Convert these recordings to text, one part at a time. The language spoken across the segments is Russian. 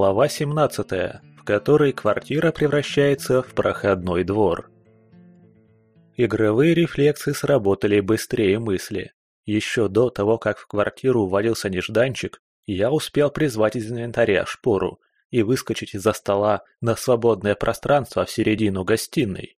Глава 17, в которой квартира превращается в проходной двор. Игровые рефлексы сработали быстрее мысли. Еще до того, как в квартиру увалился нежданчик, я успел призвать из инвентаря шпору и выскочить из-за стола на свободное пространство в середину гостиной.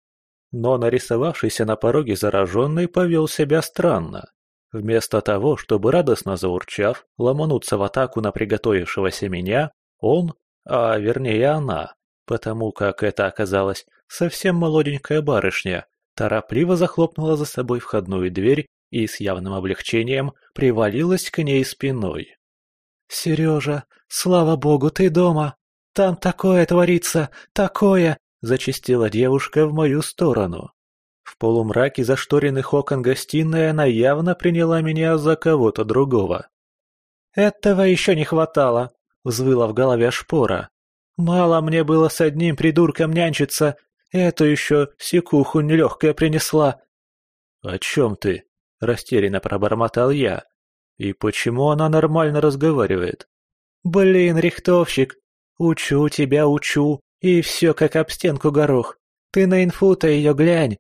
Но нарисовавшийся на пороге зараженный повел себя странно. Вместо того, чтобы радостно заурчав, ломануться в атаку на приготовившегося меня, он, а вернее она, потому как это оказалась совсем молоденькая барышня, торопливо захлопнула за собой входную дверь и с явным облегчением привалилась к ней спиной. «Сережа, слава богу, ты дома! Там такое творится, такое!» — зачастила девушка в мою сторону. В полумраке зашторенных окон гостиной она явно приняла меня за кого-то другого. «Этого еще не хватало», — взвыла в голове шпора. «Мало мне было с одним придурком нянчиться, эту еще секуху нелегкая принесла». «О чем ты?» — растерянно пробормотал я. «И почему она нормально разговаривает?» «Блин, рихтовщик, учу тебя, учу, и все как об стенку горох. Ты на инфу-то ее глянь,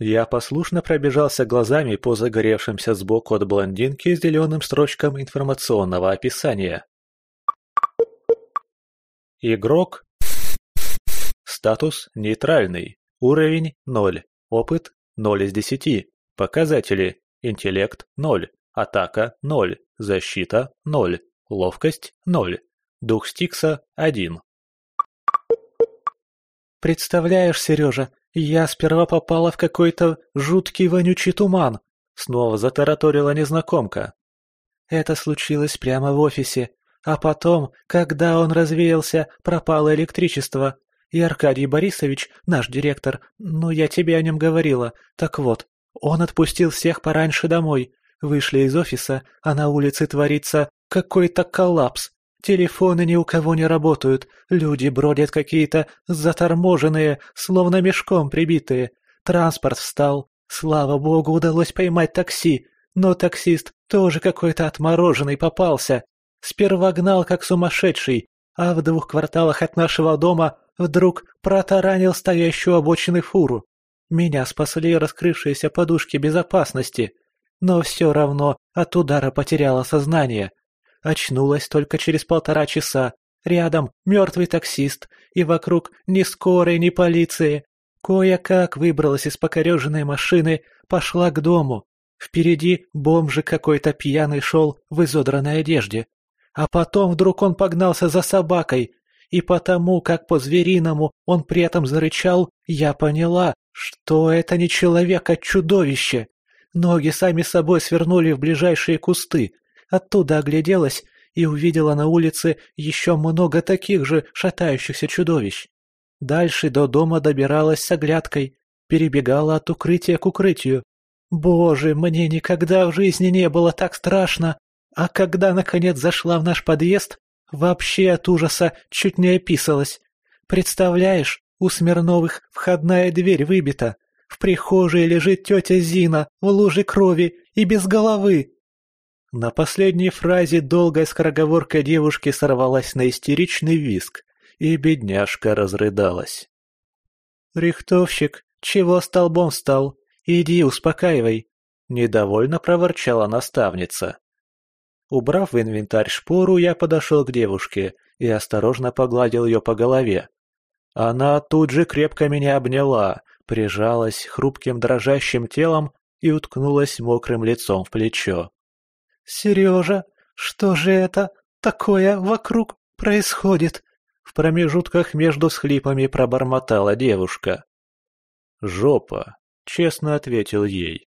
я послушно пробежался глазами по загоревшимся сбоку от блондинки зеленым строчкам информационного описания. Игрок. Статус нейтральный. Уровень 0. Опыт 0 из 10. Показатели. Интеллект 0. Атака 0. Защита 0. Ловкость 0. Дух Стикса 1. Представляешь, Сережа, я сперва попала в какой-то жуткий вонючий туман, снова затараторила незнакомка. Это случилось прямо в офисе, а потом, когда он развеялся, пропало электричество. И Аркадий Борисович, наш директор, ну я тебе о нем говорила, так вот, он отпустил всех пораньше домой. Вышли из офиса, а на улице творится какой-то коллапс. Телефоны ни у кого не работают, люди бродят какие-то заторможенные, словно мешком прибитые. Транспорт встал. Слава богу, удалось поймать такси, но таксист тоже какой-то отмороженный попался. Сперва гнал как сумасшедший, а в двух кварталах от нашего дома вдруг протаранил стоящую обочины фуру. Меня спасли раскрывшиеся подушки безопасности, но все равно от удара потеряла сознание. Очнулась только через полтора часа. Рядом мертвый таксист, и вокруг ни скорой, ни полиции. Кое-как выбралась из покореженной машины, пошла к дому. Впереди бомжик какой-то пьяный шел в изодранной одежде. А потом вдруг он погнался за собакой, и потому, как по-звериному он при этом зарычал, я поняла, что это не человек, а чудовище. Ноги сами собой свернули в ближайшие кусты, Оттуда огляделась и увидела на улице еще много таких же шатающихся чудовищ. Дальше до дома добиралась с оглядкой, перебегала от укрытия к укрытию. Боже, мне никогда в жизни не было так страшно, а когда наконец зашла в наш подъезд, вообще от ужаса чуть не описалась. Представляешь, у Смирновых входная дверь выбита, в прихожей лежит тетя Зина в луже крови и без головы. На последней фразе долгая скороговорка девушки сорвалась на истеричный виск, и бедняжка разрыдалась. «Рихтовщик, чего столбом стал? Иди, успокаивай!» — недовольно проворчала наставница. Убрав в инвентарь шпору, я подошел к девушке и осторожно погладил ее по голове. Она тут же крепко меня обняла, прижалась хрупким дрожащим телом и уткнулась мокрым лицом в плечо. «Сережа, что же это такое вокруг происходит?» В промежутках между схлипами пробормотала девушка. «Жопа», — честно ответил ей.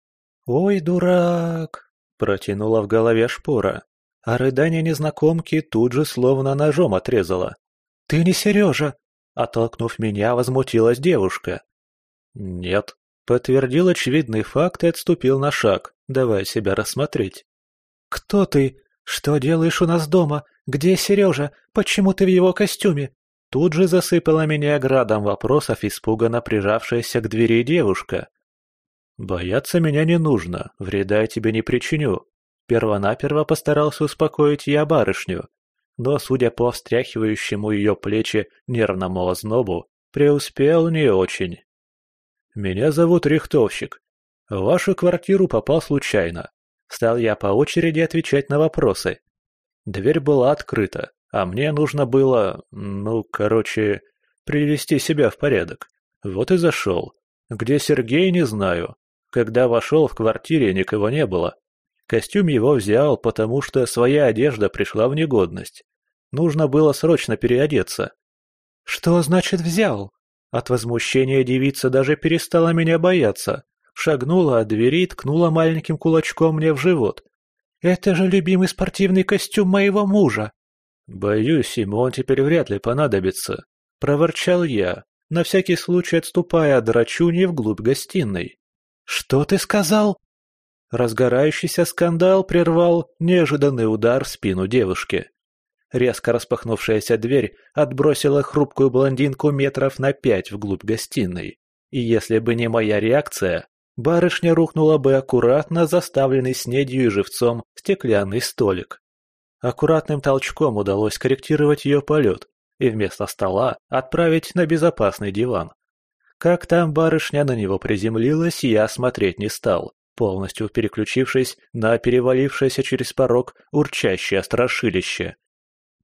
«Ой, дурак!» — протянула в голове шпора, а рыдание незнакомки тут же словно ножом отрезала. «Ты не Сережа!» — оттолкнув меня, возмутилась девушка. «Нет», — подтвердил очевидный факт и отступил на шаг, давая себя рассмотреть. «Кто ты? Что делаешь у нас дома? Где Сережа? Почему ты в его костюме?» Тут же засыпала меня градом вопросов испуганно прижавшаяся к двери девушка. «Бояться меня не нужно, вреда я тебе не причиню». Первонаперво постарался успокоить я барышню. но, судя по встряхивающему ее плечи нервному ознобу, преуспел не очень. «Меня зовут Рихтовщик. В вашу квартиру попал случайно. Стал я по очереди отвечать на вопросы. Дверь была открыта, а мне нужно было, ну, короче, привести себя в порядок. Вот и зашел. Где Сергей, не знаю. Когда вошел, в квартире никого не было. Костюм его взял, потому что своя одежда пришла в негодность. Нужно было срочно переодеться. «Что значит взял?» От возмущения девица даже перестала меня бояться. Шагнула от двери и ткнула маленьким кулачком мне в живот. «Это же любимый спортивный костюм моего мужа!» «Боюсь, ему он теперь вряд ли понадобится», — проворчал я, на всякий случай отступая от драчуни вглубь гостиной. «Что ты сказал?» Разгорающийся скандал прервал неожиданный удар в спину девушки. Резко распахнувшаяся дверь отбросила хрупкую блондинку метров на пять вглубь гостиной. И если бы не моя реакция, барышня рухнула бы аккуратно заставленный снедью и живцом стеклянный столик. Аккуратным толчком удалось корректировать ее полет и вместо стола отправить на безопасный диван. Как там барышня на него приземлилась, я смотреть не стал, полностью переключившись на перевалившееся через порог урчащее страшилище.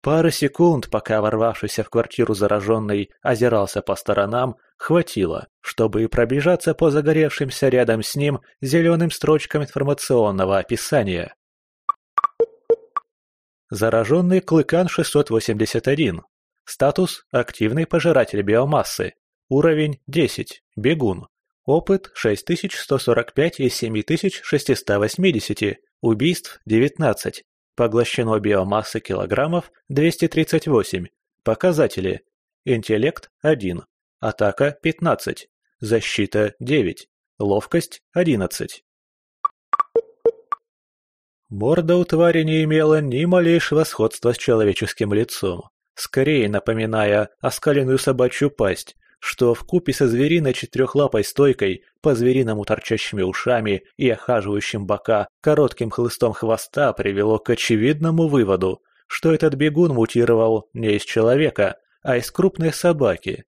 Пары секунд, пока ворвавшийся в квартиру зараженный озирался по сторонам, хватило, чтобы пробежаться по загоревшимся рядом с ним зеленым строчкам информационного описания. Зараженный Клыкан 681. Статус – активный пожиратель биомассы. Уровень – 10. Бегун. Опыт – 6145 из 7680. Убийств – 19. Поглощено биомассы килограммов 238. Показатели. Интеллект 1. Атака 15. Защита 9. Ловкость 11. Морда у твари не имела ни малейшего сходства с человеческим лицом, скорее напоминая оскаленную собачью пасть, что в купе со звериной четырехлапой стойкой, по-звериному торчащими ушами и охаживающим бока коротким хлыстом хвоста привело к очевидному выводу, что этот бегун мутировал не из человека, а из крупной собаки.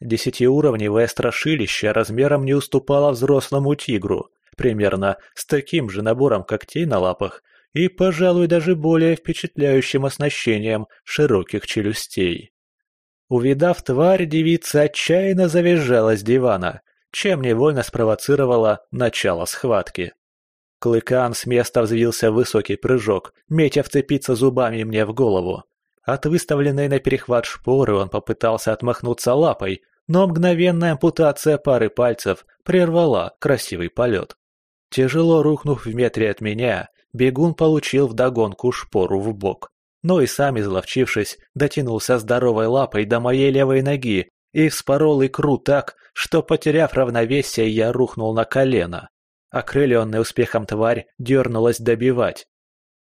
Десятиуровневое страшилище размером не уступало взрослому тигру, примерно с таким же набором когтей на лапах и, пожалуй, даже более впечатляющим оснащением широких челюстей. Увидав тварь, девица отчаянно завизжала с дивана, чем невольно спровоцировала начало схватки. Клыкан с места взвился в высокий прыжок, метя вцепиться зубами мне в голову. От выставленной на перехват шпоры он попытался отмахнуться лапой, но мгновенная ампутация пары пальцев прервала красивый полет. Тяжело рухнув в метре от меня, бегун получил вдогонку шпору в бок но и сам, изловчившись, дотянулся здоровой лапой до моей левой ноги и вспорол икру так, что, потеряв равновесие, я рухнул на колено. Окрыленная успехом тварь дернулась добивать.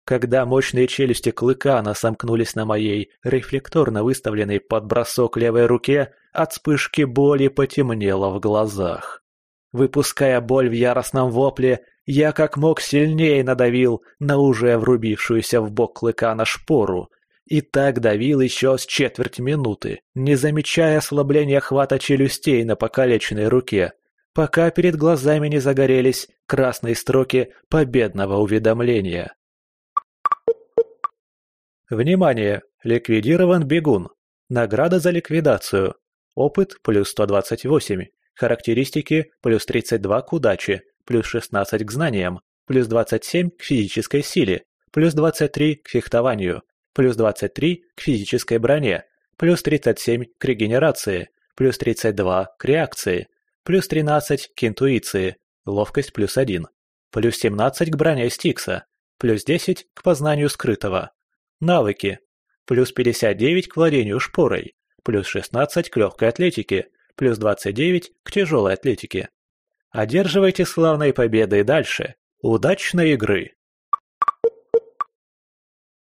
Когда мощные челюсти клыка сомкнулись на моей рефлекторно выставленной под бросок левой руке, от вспышки боли потемнело в глазах. Выпуская боль в яростном вопле, я как мог сильнее надавил на уже врубившуюся в бок клыка на шпору, и так давил еще с четверть минуты, не замечая ослабления хвата челюстей на покалеченной руке, пока перед глазами не загорелись красные строки победного уведомления. Внимание! Ликвидирован бегун. Награда за ликвидацию. Опыт плюс 128. Характеристики плюс 32 к удаче плюс 16 к знаниям, плюс 27 к физической силе, плюс 23 к фехтованию, плюс 23 к физической броне, плюс 37 к регенерации, плюс 32 к реакции, плюс 13 к интуиции, ловкость плюс 1, плюс 17 к броне Стикса, плюс 10 к познанию скрытого. Навыки. Плюс 59 к владению шпорой, плюс 16 к легкой атлетике, плюс 29 к тяжелой атлетике. Одерживайте славные победы и дальше. Удачной игры!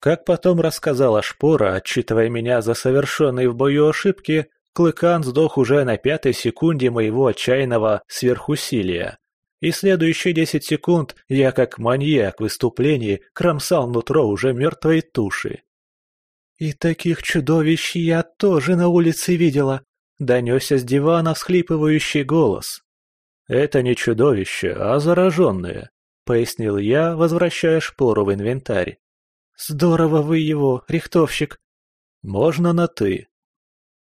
Как потом рассказала Шпора, отчитывая меня за совершенные в бою ошибки, Клыкан сдох уже на пятой секунде моего отчаянного сверхусилия. И следующие десять секунд я как маньяк в выступлении кромсал нутро уже мертвой туши. И таких чудовищ я тоже на улице видела, донесся с дивана всхлипывающий голос. Это не чудовище, а зараженные, пояснил я, возвращая шпору в инвентарь. Здорово вы его, рихтовщик. Можно на «ты».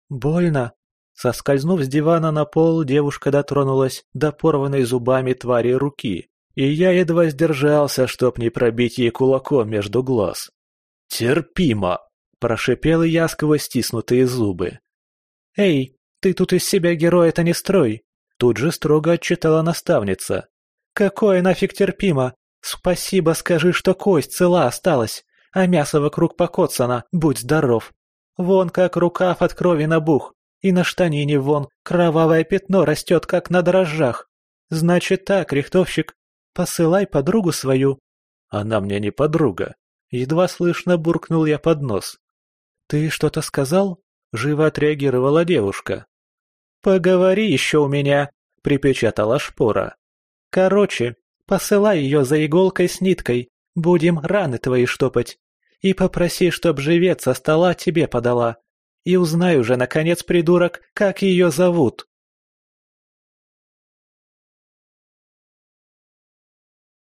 Больно. Соскользнув с дивана на пол, девушка дотронулась до порванной зубами твари руки, и я едва сдержался, чтоб не пробить ей кулаком между глаз. «Терпимо!» – прошипел я сквозь стиснутые зубы. «Эй, ты тут из себя героя-то не строй!» Тут же строго отчитала наставница. «Какое нафиг терпимо? Спасибо скажи, что кость цела осталась, а мясо вокруг покоцано, будь здоров. Вон как рукав от крови набух, и на штанине вон кровавое пятно растет, как на дрожжах. Значит так, рихтовщик, посылай подругу свою». «Она мне не подруга», — едва слышно буркнул я под нос. «Ты что-то сказал?» — живо отреагировала девушка. «Поговори еще у меня», — припечатала шпора. «Короче, посылай ее за иголкой с ниткой, будем раны твои штопать. И попроси, чтоб живец со стола тебе подала. И узнай уже, наконец, придурок, как ее зовут».